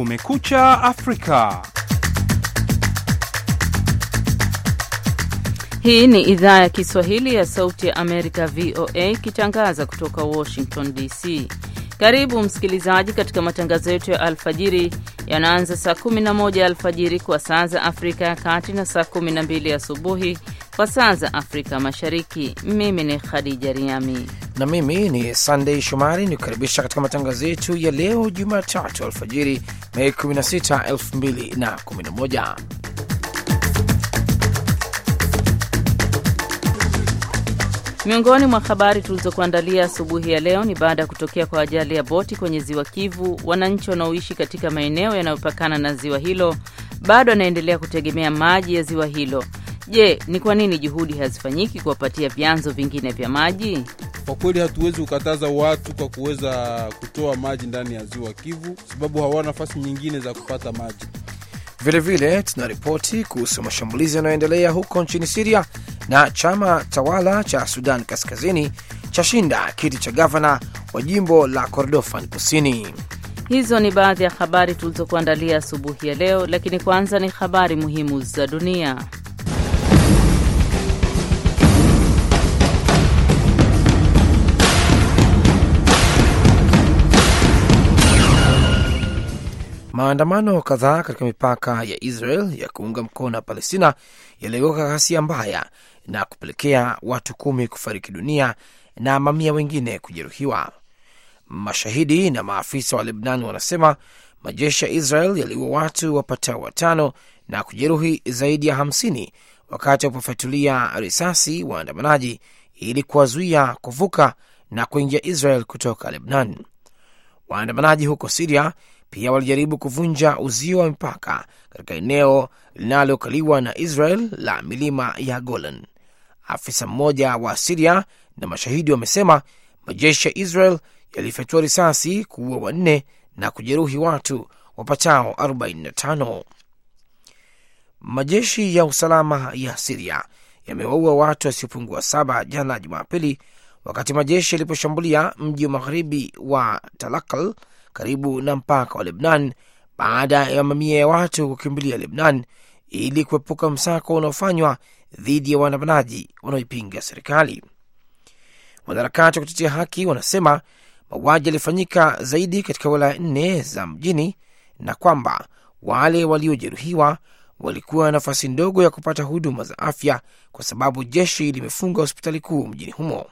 Kumekucha Afrika. Hii ni idhaa ya Kiswahili ya Sauti ya Amerika, VOA, ikitangaza kutoka Washington DC. Karibu msikilizaji katika matangazo yetu ya alfajiri yanaanza saa 11 alfajiri kwa saa za Afrika ya Kati na saa 12 asubuhi kwa saa za Afrika Mashariki. Mimi ni Khadija Riami na mimi ni Sunday Shomari ni kukaribisha katika matangazo yetu ya leo Jumatatu alfajiri Mei 16, 2011. Miongoni mwa habari tulizokuandalia asubuhi ya leo ni baada ya kutokea kwa ajali ya boti kwenye ziwa Kivu, wananchi wanaoishi katika maeneo yanayopakana na ziwa hilo bado wanaendelea kutegemea maji ya ziwa hilo. Je, ni kwa nini juhudi hazifanyiki kuwapatia vyanzo vingine vya maji? Kwa kweli hatuwezi kukataza watu kwa kuweza kutoa maji ndani ya ziwa Kivu sababu hawana nafasi nyingine za kupata maji. Vilevile tuna ripoti kuhusu mashambulizi yanayoendelea huko nchini Siria na chama tawala cha Sudan Kaskazini chashinda kiti cha gavana wa jimbo la Kordofan Kusini. Hizo ni baadhi ya habari tulizokuandalia asubuhi ya leo, lakini kwanza ni habari muhimu za dunia. Maandamano kadhaa katika mipaka ya Israel ya kuunga mkono wa Palestina yaliyoka ghasia mbaya na kupelekea watu kumi kufariki dunia na mamia wengine kujeruhiwa. Mashahidi na maafisa wa Lebnan wanasema majeshi ya Israel yaliua watu wapatao watano na kujeruhi zaidi ya hamsini wakati walipofyatulia risasi waandamanaji ili kuwazuia kuvuka na kuingia Israel kutoka Lebnan. Waandamanaji huko Siria pia walijaribu kuvunja uzio wa mipaka katika eneo linalokaliwa na Israel la milima ya Golan. Afisa mmoja wa Siria na mashahidi wamesema majeshi ya Israel yalifyatua risasi kuua wanne na kujeruhi watu wapatao 45. Majeshi ya usalama ya Siria yamewaua watu wasiopungua saba jana Jumapili, wakati majeshi yaliposhambulia mji wa magharibi wa Talakal karibu na mpaka wa Lebnan baada ya mamia ya watu kukimbilia Lebnan ili kuepuka msako unaofanywa dhidi ya waandamanaji wanaoipinga serikali. Wanaharakati wa kutetea haki wanasema mauaji yalifanyika zaidi katika wilaya nne za mjini na kwamba wale waliojeruhiwa walikuwa na nafasi ndogo ya kupata huduma za afya kwa sababu jeshi limefunga hospitali kuu mjini humo.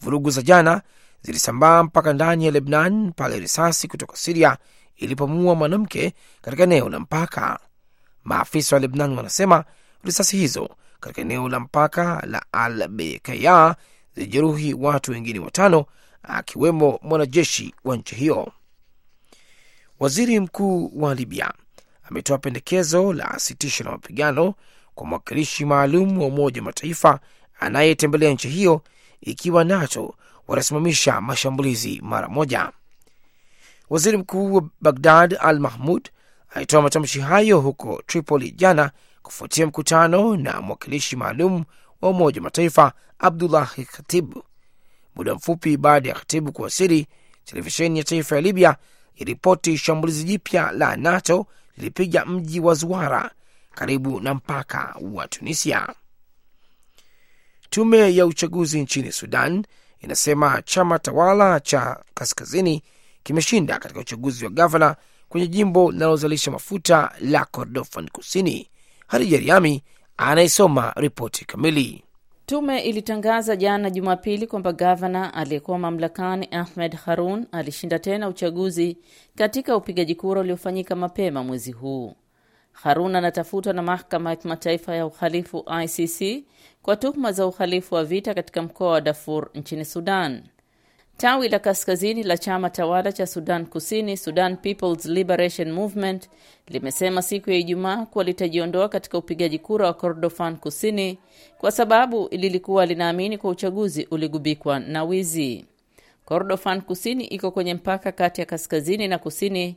Vurugu za jana zilisambaa mpaka ndani ya Lebnan pale risasi kutoka Siria ilipomuua mwanamke katika eneo la mpaka. Maafisa wa Lebnan wanasema risasi hizo katika eneo la mpaka la Al Bekaya zilijeruhi watu wengine watano, akiwemo mwanajeshi wa nchi hiyo. Waziri mkuu wa Libya ametoa pendekezo la sitisho la mapigano kwa mwakilishi maalum wa Umoja wa Mataifa anayetembelea nchi hiyo ikiwa NATO watasimamisha mashambulizi mara moja. Waziri mkuu wa Bagdad Al Mahmud alitoa matamshi hayo huko Tripoli jana kufuatia mkutano na mwakilishi maalum wa Umoja wa Mataifa Abdullahi Khatibu. Muda mfupi baada ya Khatibu kuwasili, televisheni ya taifa ya Libya iliripoti shambulizi jipya la NATO lilipiga mji wa zuara karibu na mpaka wa Tunisia. Tume ya uchaguzi nchini Sudan inasema chama tawala cha kaskazini kimeshinda katika uchaguzi wa gavana kwenye jimbo linalozalisha mafuta la Kordofan Kusini. Hadija Riami anayesoma ripoti kamili. Tume ilitangaza jana Jumapili kwamba gavana aliyekuwa mamlakani Ahmed Harun alishinda tena uchaguzi katika upigaji kura uliofanyika mapema mwezi huu. Harun anatafutwa na mahakama ya kimataifa ya uhalifu ICC kwa tuhuma za uhalifu wa vita katika mkoa wa Darfur nchini Sudan. Tawi la kaskazini la chama tawala cha Sudan Kusini, Sudan People's Liberation Movement, limesema siku ya Ijumaa kuwa litajiondoa katika upigaji kura wa Kordofan Kusini kwa sababu lilikuwa linaamini kwa uchaguzi uligubikwa na wizi. Kordofan Kusini iko kwenye mpaka kati ya kaskazini na kusini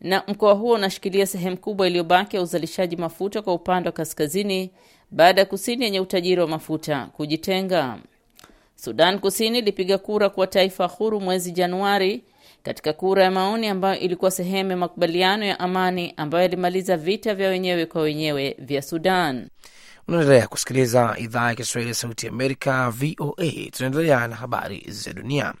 na mkoa huo unashikilia sehemu kubwa iliyobaki ya uzalishaji mafuta kwa upande wa kaskazini baada ya kusini yenye utajiri wa mafuta kujitenga. Sudan Kusini ilipiga kura kuwa taifa huru mwezi Januari katika kura ya maoni ambayo ilikuwa sehemu ya makubaliano ya amani ambayo yalimaliza vita vya wenyewe kwa wenyewe vya Sudan. Unaendelea kusikiliza idhaa ya Kiswahili ya Sauti Amerika, VOA. Tunaendelea na habari za dunia.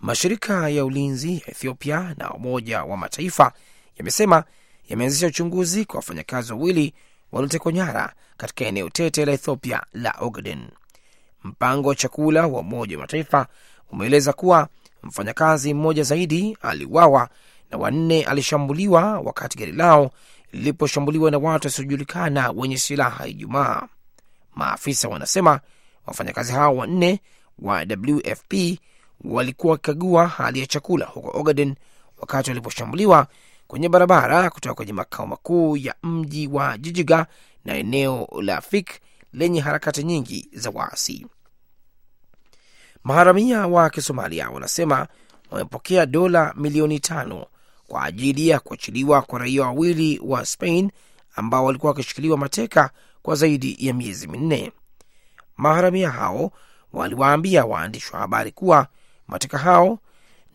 Mashirika ya ulinzi ya Ethiopia na Umoja wa Mataifa yamesema yameanzisha uchunguzi kwa wafanyakazi wawili waliotekwa nyara katika eneo tete la Ethiopia la Ogaden. Mpango wa chakula wa Umoja wa Mataifa umeeleza kuwa mfanyakazi mmoja zaidi aliuawa na wanne alishambuliwa wakati gari lao liliposhambuliwa na watu wasiojulikana wenye silaha Ijumaa. Maafisa wanasema wafanyakazi hao wanne wa WFP walikuwa wakikagua hali ya chakula huko Ogaden wakati waliposhambuliwa kwenye barabara kutoka kwenye makao makuu ya mji wa Jijiga na eneo la Fik lenye harakati nyingi za waasi. Maharamia wa Kisomalia wanasema wamepokea dola milioni tano kwa ajili ya kuachiliwa kwa raia wawili wa Spain ambao walikuwa wakishikiliwa mateka kwa zaidi ya miezi minne. Maharamia hao waliwaambia waandishi wa habari kuwa mateka hao,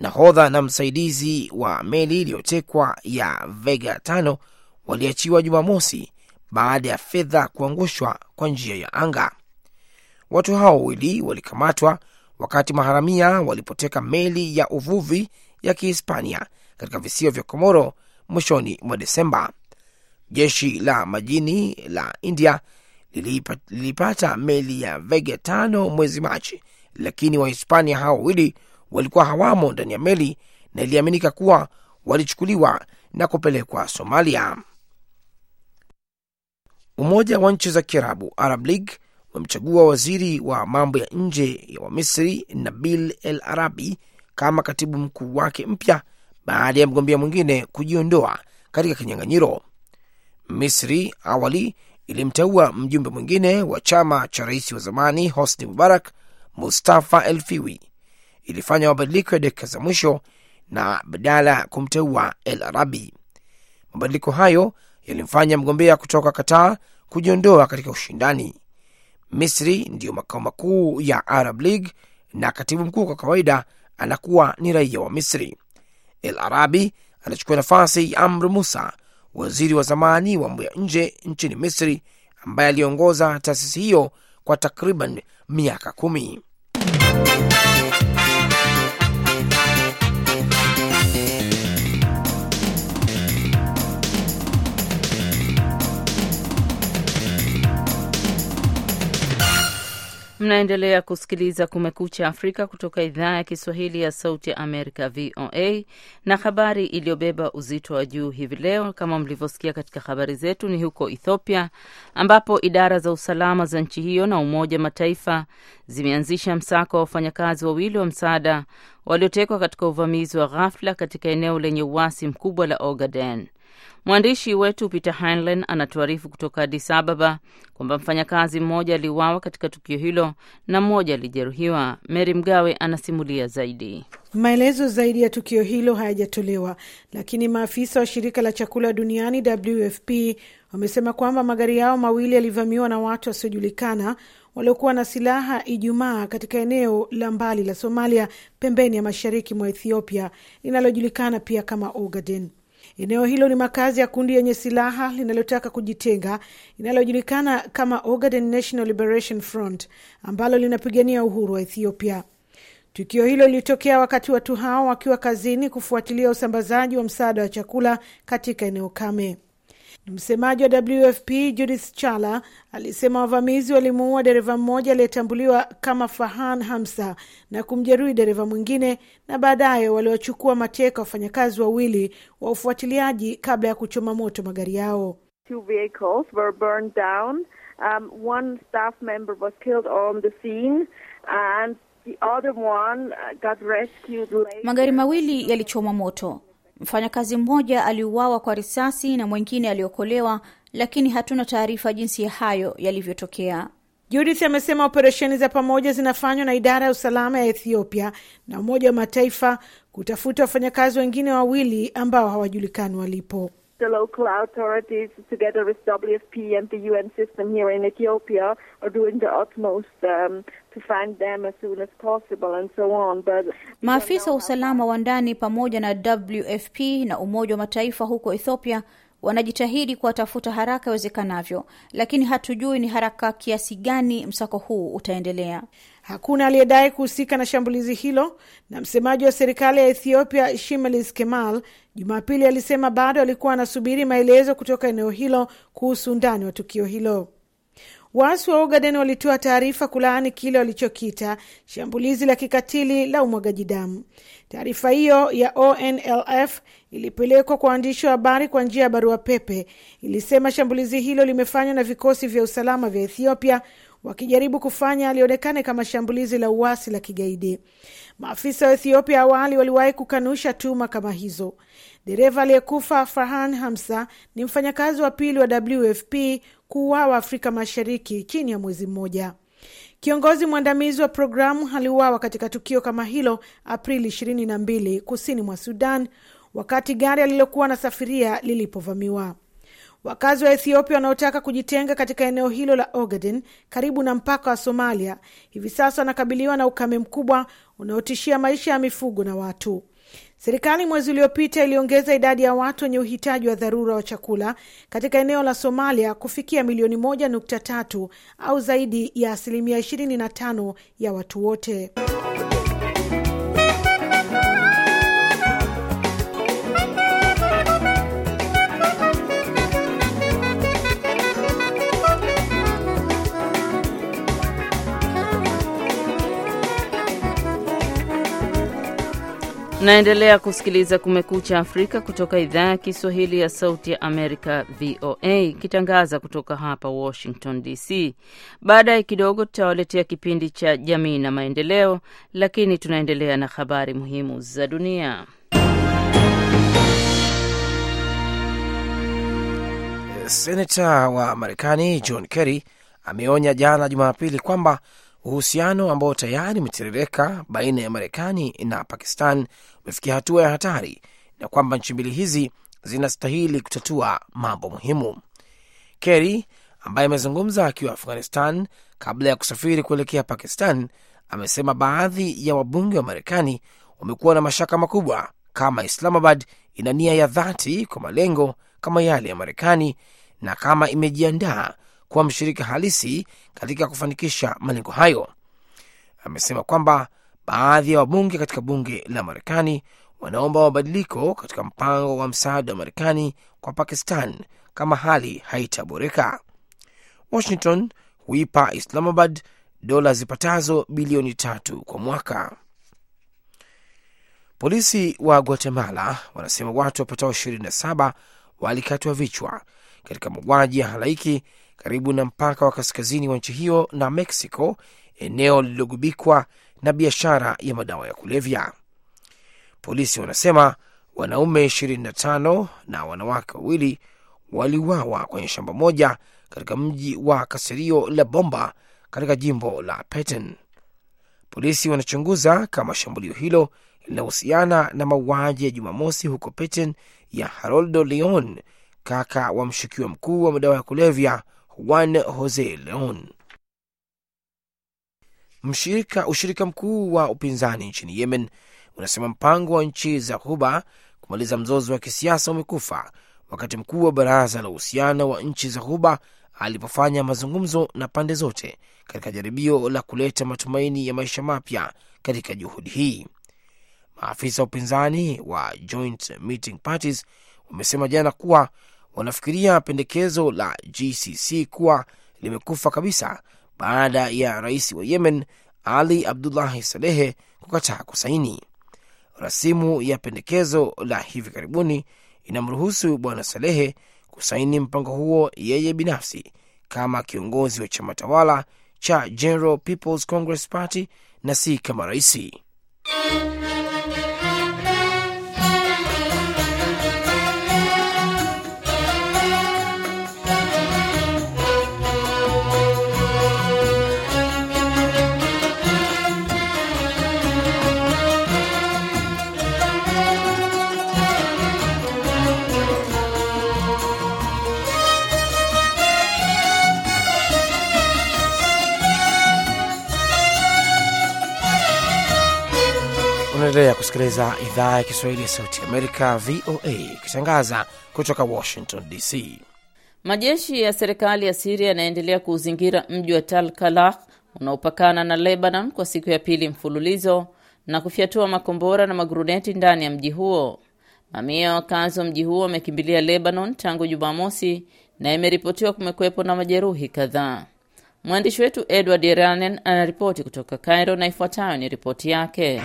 nahodha na msaidizi wa meli iliyotekwa ya Vega tano waliachiwa Jumamosi baada ya fedha kuangushwa kwa njia ya anga. Watu hao wawili walikamatwa wakati maharamia walipoteka meli ya uvuvi ya Kihispania katika visio vya Komoro mwishoni mwa Desemba. Jeshi la majini la India lilipata meli ya Vega tano mwezi Machi, lakini Wahispania hao wawili walikuwa hawamo ndani ya meli na iliaminika kuwa walichukuliwa na kupelekwa Somalia. Umoja wa nchi za Kiarabu, Arab League, umemchagua waziri wa mambo ya nje ya Wamisri Nabil El Arabi kama katibu mkuu wake mpya baada ya mgombea mwingine kujiondoa katika kinyang'anyiro. Misri awali ilimteua mjumbe mwingine wa chama cha rais wa zamani Hosni Mubarak, Mustafa El Fiwi. Ilifanya mabadiliko ya dakika za mwisho na badala kumteua El Arabi. Mabadiliko hayo yalimfanya mgombea kutoka Qatar kujiondoa katika ushindani. Misri ndiyo makao makuu ya Arab League na katibu mkuu kwa kawaida anakuwa ni raia wa Misri. El Arabi anachukua nafasi ya Amr Musa, waziri wa zamani wa mambo ya nje nchini Misri, ambaye aliongoza taasisi hiyo kwa takriban miaka kumi. Mnaendelea kusikiliza Kumekucha Afrika kutoka idhaa ya Kiswahili ya Sauti ya Amerika, VOA. Na habari iliyobeba uzito wa juu hivi leo, kama mlivyosikia katika habari zetu, ni huko Ethiopia ambapo idara za usalama za nchi hiyo na Umoja wa Mataifa zimeanzisha msako wa wafanyakazi wawili wa msaada waliotekwa katika uvamizi wa ghafla katika eneo lenye uasi mkubwa la Ogaden. Mwandishi wetu Peter Heinlein anatuarifu kutoka Addis Ababa kwamba mfanyakazi mmoja aliuawa katika tukio hilo na mmoja alijeruhiwa. Mary Mgawe anasimulia zaidi. Maelezo zaidi ya tukio hilo hayajatolewa, lakini maafisa wa shirika la chakula duniani WFP wamesema kwamba magari yao mawili yalivamiwa na watu wasiojulikana waliokuwa na silaha Ijumaa katika eneo la mbali la Somalia, pembeni ya mashariki mwa Ethiopia linalojulikana pia kama Ogaden. Eneo hilo ni makazi ya kundi yenye silaha linalotaka kujitenga linalojulikana kama Ogaden National Liberation Front ambalo linapigania uhuru wa Ethiopia. Tukio hilo lilitokea wakati watu hao wakiwa kazini kufuatilia usambazaji wa msaada wa chakula katika eneo kame. Msemaji wa WFP Judith Chala alisema wavamizi walimuua dereva mmoja aliyetambuliwa kama Fahan Hamsa na kumjeruhi dereva mwingine, na baadaye waliwachukua mateka wafanyakazi wawili wa ufuatiliaji kabla ya kuchoma moto magari yao. Two vehicles were burned down. Um, one staff member was killed on the scene and the other one got rescued later. Magari mawili yalichomwa moto. Mfanyakazi mmoja aliuawa kwa risasi na mwingine aliokolewa, lakini hatuna taarifa jinsi ya hayo yalivyotokea. Judith amesema operesheni za pamoja zinafanywa na idara ya usalama ya Ethiopia na Umoja wa Mataifa kutafuta wafanyakazi wengine wawili ambao hawajulikani walipo. The local authorities, together with WFP and the UN system here in Ethiopia, are doing the utmost um, to find them as soon as possible and so on. But maafisa wa usalama wa ndani pamoja na WFP na Umoja wa Mataifa huko Ethiopia wanajitahidi kuwatafuta haraka iwezekanavyo, lakini hatujui ni haraka kiasi gani msako huu utaendelea. Hakuna aliyedai kuhusika na shambulizi hilo, na msemaji wa serikali ya Ethiopia Shimelis Kemal Jumapili alisema bado alikuwa anasubiri maelezo kutoka eneo hilo kuhusu undani wa tukio hilo. Waasi wa Ogaden walitoa taarifa kulaani kile walichokita shambulizi la kikatili la umwagaji damu. Taarifa hiyo ya ONLF ilipelekwa kwa waandishi wa habari kwa njia ya barua pepe. Ilisema shambulizi hilo limefanywa na vikosi vya usalama vya Ethiopia wakijaribu kufanya alionekane kama shambulizi la uasi la kigaidi. Maafisa wa Ethiopia awali waliwahi kukanusha tuma kama hizo. Dereva aliyekufa Farhan Hamsa ni mfanyakazi wa pili wa WFP kuuawa Afrika Mashariki chini ya mwezi mmoja. Kiongozi mwandamizi wa programu aliuawa katika tukio kama hilo Aprili 22 kusini mwa Sudan, wakati gari alilokuwa anasafiria lilipovamiwa. Wakazi wa Ethiopia wanaotaka kujitenga katika eneo hilo la Ogaden karibu na mpaka wa Somalia hivi sasa wanakabiliwa na ukame mkubwa unaotishia maisha ya mifugo na watu. Serikali mwezi uliopita iliongeza idadi ya watu wenye uhitaji wa dharura wa chakula katika eneo la Somalia kufikia milioni moja nukta tatu au zaidi ya asilimia ishirini na tano ya watu wote. Naendelea kusikiliza Kumekucha Afrika kutoka idhaa ya Kiswahili ya Sauti ya Amerika, VOA, ikitangaza kutoka hapa Washington DC. Baadaye kidogo tutawaletea kipindi cha Jamii na Maendeleo, lakini tunaendelea na habari muhimu za dunia. Senata wa Marekani John Kerry ameonya jana Jumapili kwamba uhusiano ambao tayari umetiririka baina ya Marekani na Pakistan umefikia hatua ya hatari na kwamba nchi mbili hizi zinastahili kutatua mambo muhimu. Kerry ambaye amezungumza akiwa Afghanistan kabla ya kusafiri kuelekea Pakistan amesema baadhi ya wabunge wa Marekani wamekuwa na mashaka makubwa kama Islamabad ina nia ya dhati kwa malengo kama yale ya Marekani na kama imejiandaa kuwa mshirika halisi katika kufanikisha malengo hayo. Amesema kwamba baadhi ya wabunge katika bunge la Marekani wanaomba mabadiliko katika mpango wa msaada wa Marekani kwa Pakistan kama hali haitaboreka. Washington huipa Islamabad dola zipatazo bilioni tatu kwa mwaka. Polisi wa Guatemala wanasema watu wapatao 27 walikatwa vichwa katika mauaji ya halaiki karibu na mpaka wa kaskazini wa nchi hiyo na Mexico, eneo lililogubikwa na biashara ya madawa ya kulevya. Polisi wanasema wanaume 25 na wanawake wawili waliuawa kwenye shamba moja katika mji wa Caserio la Bomba katika jimbo la Petén. Polisi wanachunguza kama shambulio hilo linahusiana na mauaji ya Jumamosi huko Petén ya Haroldo Leon, kaka wa mshukiwa mkuu wa madawa ya kulevya Juan Jose Leon. Mshirika, ushirika mkuu wa upinzani nchini Yemen unasema mpango wa nchi za Ghuba kumaliza mzozo wa kisiasa umekufa wakati mkuu wa baraza la uhusiano wa nchi za Ghuba alipofanya mazungumzo na pande zote katika jaribio la kuleta matumaini ya maisha mapya katika juhudi hii. Maafisa wa upinzani wa Joint Meeting Parties wamesema jana kuwa wanafikiria pendekezo la GCC kuwa limekufa kabisa baada ya rais wa Yemen Ali Abdullahi Salehe kukataa kusaini. Rasimu ya pendekezo la hivi karibuni inamruhusu bwana Salehe kusaini mpango huo yeye binafsi kama kiongozi wa chama tawala cha General People's Congress Party na si kama raisi. Kusikiliza idhaa ya Kiswahili ya Sauti Amerika, VOA, ikitangaza kutoka Washington DC. Majeshi ya serikali ya Siria yanaendelea kuuzingira mji wa Tal Kalah unaopakana na Lebanon kwa siku ya pili mfululizo na kufyatua makombora na maguruneti ndani ya mji huo. Mamia ya wakazi wa mji huo wamekimbilia Lebanon tangu Jumamosi na imeripotiwa kumekwepo na majeruhi kadhaa. Mwandishi wetu Edward Iranen anaripoti kutoka Cairo na ifuatayo ni ripoti yake.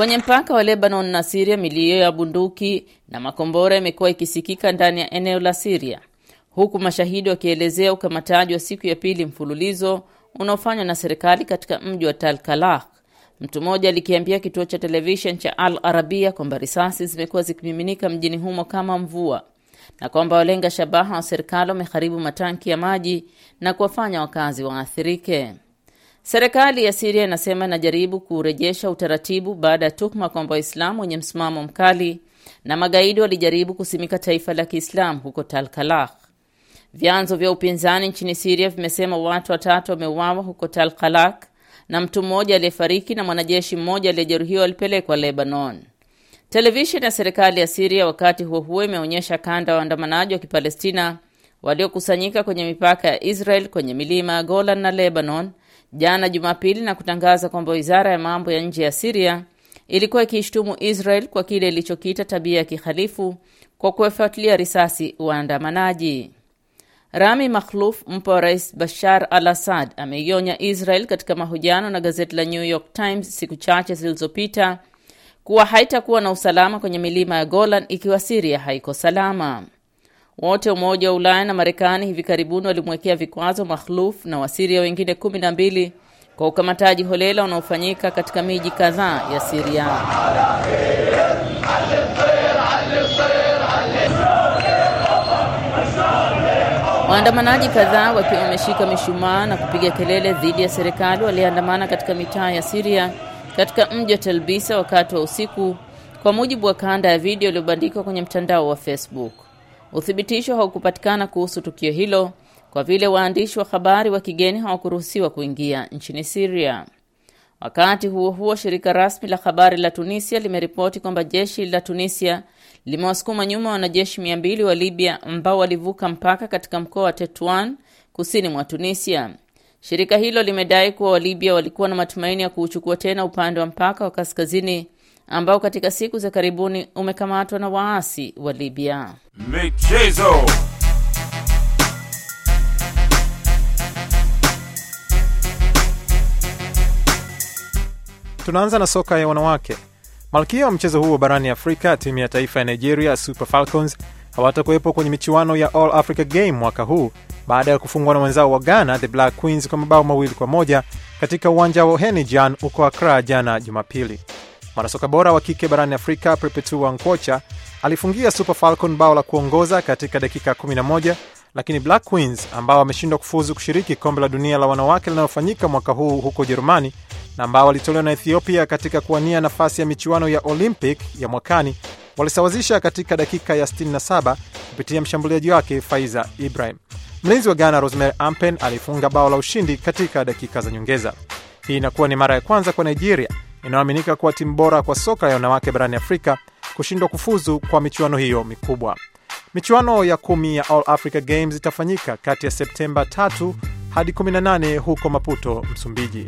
Kwenye mpaka wa Lebanon na Siria, milio ya bunduki na makombora imekuwa ikisikika ndani ya eneo la Siria, huku mashahidi wakielezea ukamataji wa siku ya pili mfululizo unaofanywa na serikali katika mji wa Tal Kalakh. Mtu mmoja alikiambia kituo cha televishen cha Al Arabia kwamba risasi zimekuwa zikimiminika mjini humo kama mvua na kwamba walenga shabaha wa serikali wameharibu matanki ya maji na kuwafanya wakazi waathirike. Serikali ya Siria inasema inajaribu kurejesha utaratibu baada ya tuhuma kwamba Waislamu wenye msimamo mkali na magaidi walijaribu kusimika taifa la Kiislamu huko Tal Kalakh. Vyanzo vya upinzani nchini Siria vimesema watu watatu wameuawa huko Tal Kalakh na mtu mmoja aliyefariki na mwanajeshi mmoja aliyejeruhiwa alipelekwa Lebanon. Televisheni ya serikali ya Siria wakati huo huo imeonyesha kanda ya waandamanaji wa Kipalestina waliokusanyika kwenye mipaka ya Israel kwenye milima ya Golan na Lebanon jana Jumapili na kutangaza kwamba wizara ya mambo ya nje ya Siria ilikuwa ikiishtumu Israel kwa kile ilichokiita tabia ya kihalifu kwa kuwafuatilia risasi waandamanaji. Rami Makhluf, mpo wa rais Bashar al Assad, ameionya Israel katika mahojiano na gazeti la New York Times siku chache zilizopita kuwa haitakuwa na usalama kwenye milima ya Golan ikiwa Siria haiko salama. Wote Umoja wa Ulaya na Marekani hivi karibuni walimwekea vikwazo Makhluf na Wasiria wengine kumi na mbili kwa ukamataji holela unaofanyika katika miji kadhaa ya Siria. Waandamanaji kadhaa wakiwa wameshika mishumaa na kupiga kelele dhidi ya serikali waliandamana katika mitaa ya Siria katika mji wa Telbisa wakati wa usiku, kwa mujibu wa kanda ya video iliyobandikwa kwenye mtandao wa Facebook. Uthibitisho haukupatikana kuhusu tukio hilo kwa vile waandishi wa habari wa kigeni hawakuruhusiwa kuingia nchini Siria. Wakati huo huo, shirika rasmi la habari la Tunisia limeripoti kwamba jeshi la Tunisia limewasukuma nyuma wanajeshi mia mbili wa Libya ambao walivuka mpaka katika mkoa wa Tetuan kusini mwa Tunisia. Shirika hilo limedai kuwa Walibya walikuwa na matumaini ya kuuchukua tena upande wa mpaka wa kaskazini ambao katika siku za karibuni umekamatwa na waasi wa Libya. Michezo. Tunaanza na soka ya wanawake. Malkia wa mchezo huo barani Afrika, timu ya taifa ya Nigeria Super Falcons hawatakuwepo kwenye michuano ya All Africa Game mwaka huu baada ya kufungwa na wenzao wa Ghana the Black Queens kwa mabao mawili kwa moja katika uwanja wa Henijan huko Accra jana Jumapili. Mwanasoka bora wa kike barani Afrika Perpetua Nkwocha alifungia Super Falcon bao la kuongoza katika dakika 11, lakini Black Queens ambao wameshindwa kufuzu kushiriki kombe la dunia la wanawake linalofanyika mwaka huu huko Ujerumani na ambao walitolewa na Ethiopia katika kuwania nafasi ya michuano ya Olympic ya mwakani walisawazisha katika dakika ya 67 kupitia mshambuliaji wake Faiza Ibrahim. Mlinzi wa Ghana Rosemary Ampen alifunga bao la ushindi katika dakika za nyongeza. Hii inakuwa ni mara ya kwanza kwa Nigeria inayoaminika kuwa timu bora kwa soka ya wanawake barani Afrika kushindwa kufuzu kwa michuano hiyo mikubwa. Michuano ya kumi ya All Africa Games itafanyika kati ya Septemba 3 hadi 18 huko Maputo, Msumbiji.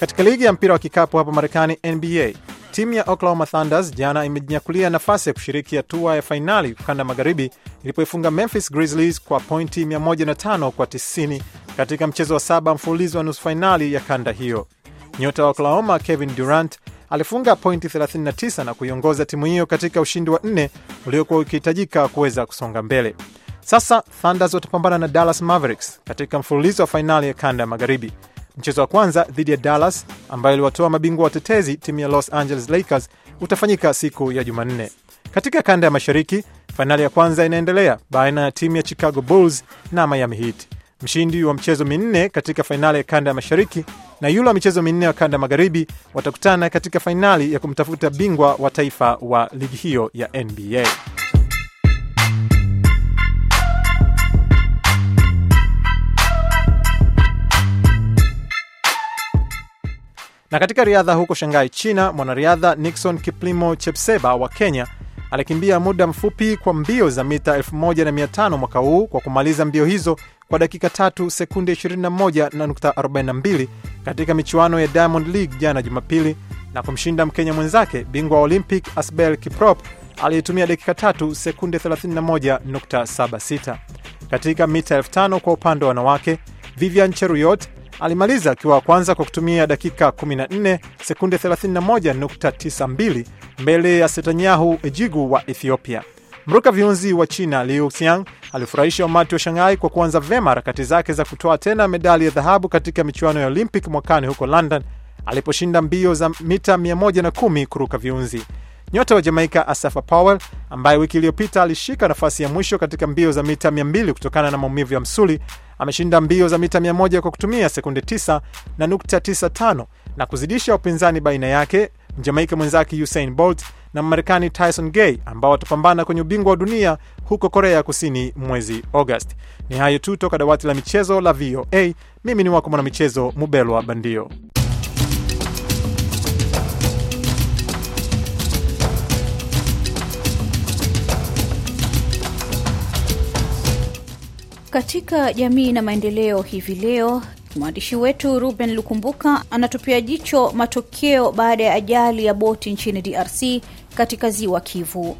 Katika ligi ya mpira wa kikapu hapa Marekani, NBA, timu ya Oklahoma Thunders jana imejinyakulia nafasi ya kushiriki hatua ya fainali ukanda magharibi ilipoifunga Memphis Grizzlies kwa pointi 15 kwa 90 katika mchezo wa saba mfululizi wa nusu fainali ya kanda hiyo. Nyota wa Oklahoma Kevin Durant alifunga pointi 39 na kuiongoza timu hiyo katika ushindi wa nne uliokuwa ukihitajika kuweza kusonga mbele. Sasa Thunders watapambana na Dallas Mavericks katika mfululizo wa fainali ya kanda ya magharibi. Mchezo wa kwanza dhidi ya Dallas ambayo iliwatoa mabingwa watetezi timu ya Los Angeles Lakers utafanyika siku ya Jumanne. Katika kanda ya mashariki, fainali ya kwanza inaendelea baina ya timu ya Chicago Bulls na Miami hit Mshindi wa mchezo minne katika fainali ya kanda ya mashariki na yule wa michezo minne wa kanda ya magharibi watakutana katika fainali ya kumtafuta bingwa wa taifa wa ligi hiyo ya NBA. Na katika riadha huko Shanghai, China, mwanariadha Nixon Kiplimo Chepseba wa Kenya alikimbia muda mfupi kwa mbio za mita 1500 mwaka huu kwa kumaliza mbio hizo kwa dakika tatu sekunde 21.42 katika michuano ya Diamond League jana Jumapili na kumshinda Mkenya mwenzake bingwa wa Olympic Asbel Kiprop aliyetumia dakika tatu sekunde 31.76. Katika mita 5000 kwa upande wa wanawake, Vivian Cheruyot alimaliza akiwa wa kwanza kwa kutumia dakika 14 sekunde 31.92 mbele ya Setanyahu Ejigu wa Ethiopia. Mruka viunzi wa China Liu Xiang alifurahisha umati wa Shanghai kwa kuanza vema harakati zake za kutoa tena medali ya dhahabu katika michuano ya Olympic mwakani huko London aliposhinda mbio za mita 110 kuruka viunzi. Nyota wa Jamaika Asafa Powell ambaye wiki iliyopita alishika nafasi ya mwisho katika mbio za mita 200 kutokana na maumivu ya msuli ameshinda mbio za mita 100 kwa kutumia sekunde 9 na nukta 95 na kuzidisha upinzani baina yake Mjamaika mwenzake Usain Bolt na Mmarekani Tyson Gay ambao watapambana kwenye ubingwa wa dunia huko Korea ya Kusini mwezi August. Ni hayo tu toka dawati la michezo la VOA. Mimi ni wako mwanamichezo Mubelwa Bandio. Katika jamii na maendeleo hivi leo, mwandishi wetu Ruben Lukumbuka anatupia jicho matokeo baada ya ajali ya boti nchini DRC katika ziwa Kivu.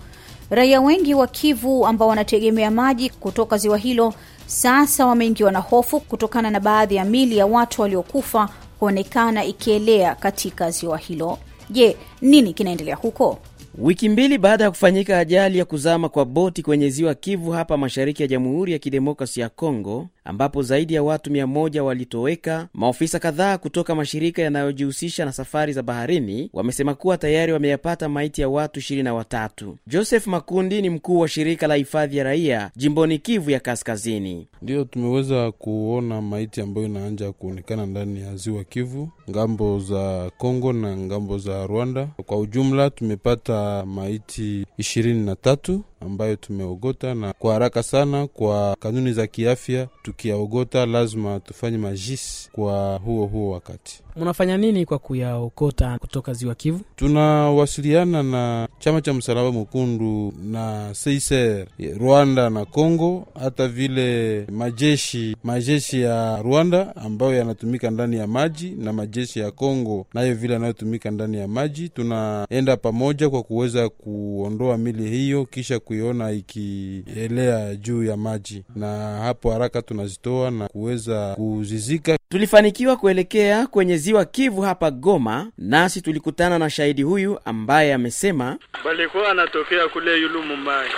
Raia wengi wa Kivu ambao wanategemea maji kutoka ziwa hilo sasa wameingiwa na hofu kutokana na baadhi ya mili ya watu waliokufa kuonekana ikielea katika ziwa hilo. Je, nini kinaendelea huko? Wiki mbili baada ya kufanyika ajali ya kuzama kwa boti kwenye ziwa Kivu hapa mashariki ya Jamhuri ya Kidemokrasi ya Kongo, ambapo zaidi ya watu mia moja walitoweka, maofisa kadhaa kutoka mashirika yanayojihusisha na safari za baharini wamesema kuwa tayari wameyapata maiti ya watu ishirini na watatu. Joseph Makundi ni mkuu wa shirika la hifadhi ya raia jimboni Kivu ya Kaskazini. Ndiyo, tumeweza kuona maiti ambayo inaanja kuonekana ndani ya ziwa Kivu, ng'ambo za Kongo na ng'ambo za Rwanda. Kwa ujumla tumepata maiti ishirini na tatu ambayo tumeogota, na kwa haraka sana, kwa kanuni za kiafya, tukiyaogota lazima tufanye majisi kwa huo huo wakati. Mnafanya nini kwa kuyaokota kutoka ziwa Kivu? Tunawasiliana na chama cha msalaba mwekundu na Seiser Rwanda na Congo, hata vile majeshi majeshi ya Rwanda ambayo yanatumika ndani ya maji na majeshi ya Congo nayo vile yanayotumika ndani ya maji. Tunaenda pamoja kwa kuweza kuondoa mili hiyo kisha kuiona ikielea juu ya maji, na hapo haraka tunazitoa na kuweza kuzizika. Tulifanikiwa kuelekea kwenye ziwa Kivu hapa Goma, nasi tulikutana na shahidi huyu ambaye amesema balikuwa anatokea kule yulu mumbai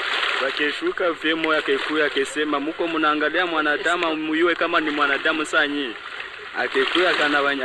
wakishuka vyemo yakekuya akisema muko munaangalia mwanadamu muyue kama ni mwanadamu sanyi akekuya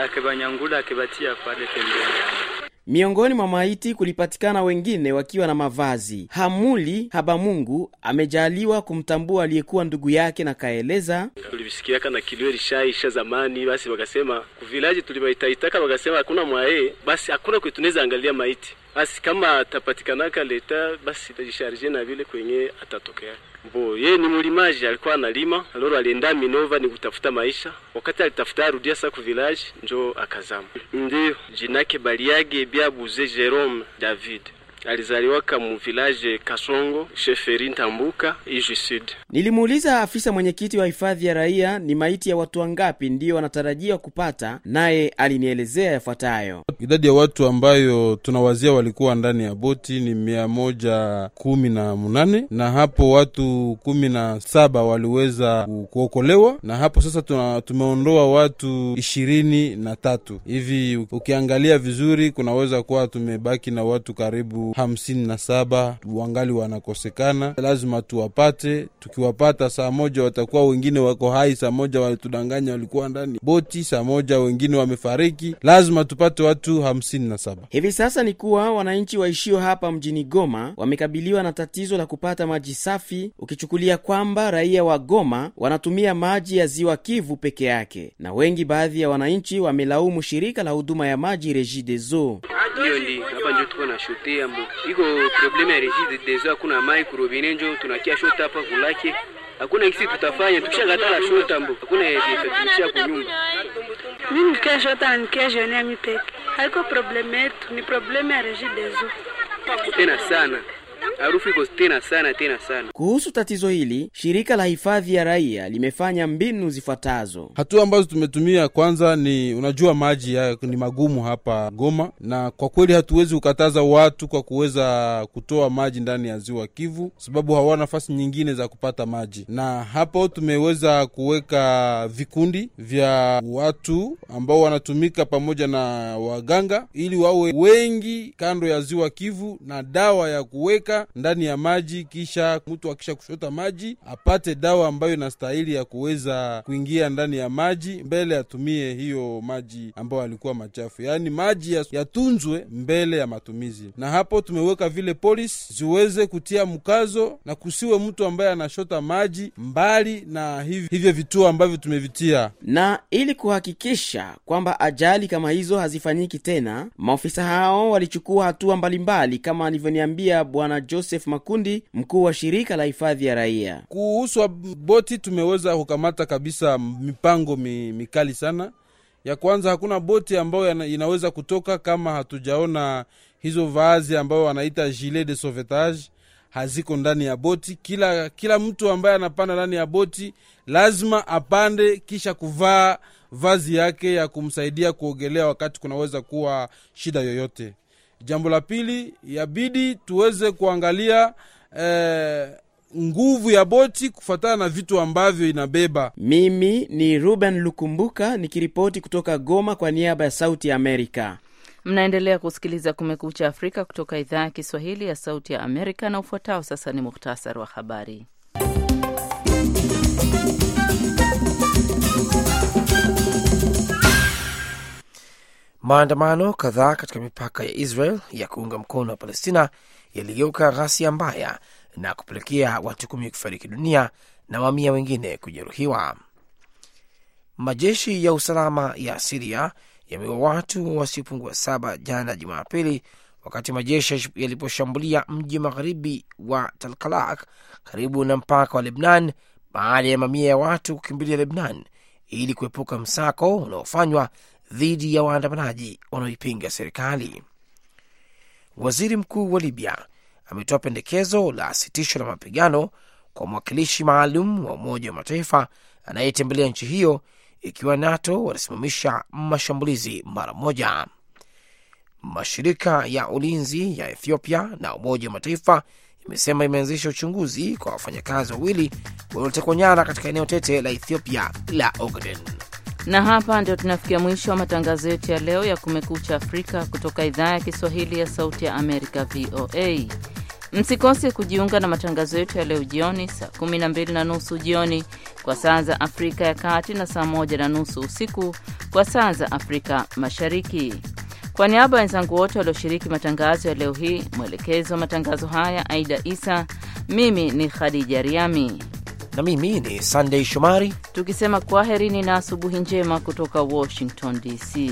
akibanyangula akibatia pale pembeni Miongoni mwa maiti kulipatikana wengine wakiwa na mavazi. Hamuli Habamungu amejaliwa kumtambua aliyekuwa ndugu yake na kaeleza, tulivisikiaka na kilio lishaisha zamani, basi wakasema kuvilaji tulivaitaitaka wakasema hakuna mwae, basi hakuna kuitunezaangalia maiti, basi kama atapatikanaka leta, basi itajisharje na vile kwenye atatokea Bo ye ni mulimaji, alikuwa analima aloro, alienda Minova ni kutafuta maisha. Wakati alitafuta arudia sa ku village, njo akazama. Ndio jinake Baliage Biabuze Jerome David alizaliwaka mu village Kasongo Sheferi Ntambuka Iju Sud. Nilimuuliza afisa mwenyekiti wa hifadhi ya raia ni maiti ya watu wangapi ndiyo wanatarajiwa kupata, naye alinielezea yafuatayo. Idadi ya watu ambayo tunawazia walikuwa ndani ya boti ni mia moja kumi na munane na hapo watu kumi na saba waliweza kuokolewa, na hapo sasa tuna, tumeondoa watu ishirini na tatu hivi. Ukiangalia vizuri, kunaweza kuwa tumebaki na watu karibu watu hamsini na saba wangali wanakosekana, lazima tuwapate. Tukiwapata saa moja watakuwa wengine wako hai, saa moja walitudanganya walikuwa ndani boti, saa moja wengine wamefariki. Lazima tupate watu hamsini na saba. Hivi sasa ni kuwa wananchi waishio hapa mjini Goma wamekabiliwa na tatizo la kupata maji safi, ukichukulia kwamba raia wa Goma wanatumia maji ya ziwa Kivu peke yake, na wengi baadhi ya wananchi wamelaumu shirika la huduma ya maji Regideso. Shote ambo iko probleme ya regie dezo hakuna mai kurobine njo tunakia shota hapa kulake hakuna kisi tutafanya tukishakatala shota mbo, hakuna yetuishia kunyumba mi nikia shota nikia jionea mi peke haiko probleme yetu ni probleme ya regie dezo tena sana harufu iko tena sana tena sana Kuhusu tatizo hili, shirika la hifadhi ya raia limefanya mbinu zifuatazo. Hatua ambazo tumetumia kwanza ni unajua, maji ya, ni magumu hapa Goma, na kwa kweli hatuwezi kukataza watu kwa kuweza kutoa maji ndani ya ziwa Kivu sababu hawana nafasi nyingine za kupata maji, na hapo tumeweza kuweka vikundi vya watu ambao wanatumika pamoja na waganga ili wawe wengi kando ya ziwa Kivu na dawa ya kuweka ndani ya maji, kisha mtu akisha kushota maji apate dawa ambayo inastahili ya kuweza kuingia ndani ya maji mbele atumie hiyo maji ambayo alikuwa machafu, yaani maji ya- yatunzwe mbele ya matumizi. Na hapo tumeweka vile polisi ziweze kutia mkazo na kusiwe mtu ambaye anashota maji mbali na hivi, hivyo vituo ambavyo tumevitia Na ili kuhakikisha kwamba ajali kama hizo hazifanyiki tena, maofisa hao walichukua hatua mbalimbali, kama alivyoniambia Bwana Joseph Makundi, mkuu wa shirika la hifadhi ya raia. kuhuswa boti tumeweza kukamata kabisa mipango mi, mikali sana. Ya kwanza, hakuna boti ambayo inaweza kutoka kama hatujaona hizo vazi ambayo wanaita gilet de sauvetage haziko ndani ya boti. Kila kila mtu ambaye anapanda ndani ya boti lazima apande kisha kuvaa vazi yake ya kumsaidia kuogelea wakati kunaweza kuwa shida yoyote. Jambo la pili, yabidi tuweze kuangalia eh, nguvu ya boti kufuatana na vitu ambavyo inabeba. Mimi ni Ruben Lukumbuka nikiripoti kutoka Goma kwa niaba ya Sauti ya Amerika. Mnaendelea kusikiliza Kumekucha Afrika kutoka idhaa ya Kiswahili ya Sauti ya Amerika, na ufuatao sasa ni muhtasari wa habari. Maandamano kadhaa katika mipaka ya Israel ya kuunga mkono wa Palestina yaligeuka ghasia mbaya na kupelekea watu kumi kufariki dunia na mamia wengine kujeruhiwa. Majeshi ya usalama ya Siria yameua watu wasiopungua saba jana jumaapili wakati majeshi yaliposhambulia mji magharibi wa Talkalak karibu na mpaka wa Lebnan baada ya mamia ya watu kukimbilia Lebnan ili kuepuka msako unaofanywa dhidi ya waandamanaji wanaoipinga serikali. Waziri mkuu wa Libya ametoa pendekezo la sitisho la mapigano kwa mwakilishi maalum wa Umoja wa Mataifa anayetembelea nchi hiyo ikiwa NATO watasimamisha mashambulizi mara moja. Mashirika ya ulinzi ya Ethiopia na Umoja wa Mataifa imesema imeanzisha uchunguzi kwa wafanyakazi wawili waliotekwa nyara katika eneo tete la Ethiopia la Ogaden. Na hapa ndio tunafikia mwisho wa matangazo yetu ya leo ya Kumekucha Afrika kutoka idhaa ya Kiswahili ya Sauti ya Amerika, VOA. Msikose kujiunga na matangazo yetu ya leo jioni saa 12 na nusu jioni kwa saa za Afrika ya Kati na saa 1 na nusu usiku kwa saa za Afrika Mashariki. Kwa niaba ya wenzangu wote walioshiriki matangazo ya leo hii, mwelekezi wa matangazo haya Aida Isa, mimi ni Khadija Riami na mimi ni Sunday Shomari, tukisema kwaherini na asubuhi njema kutoka Washington DC.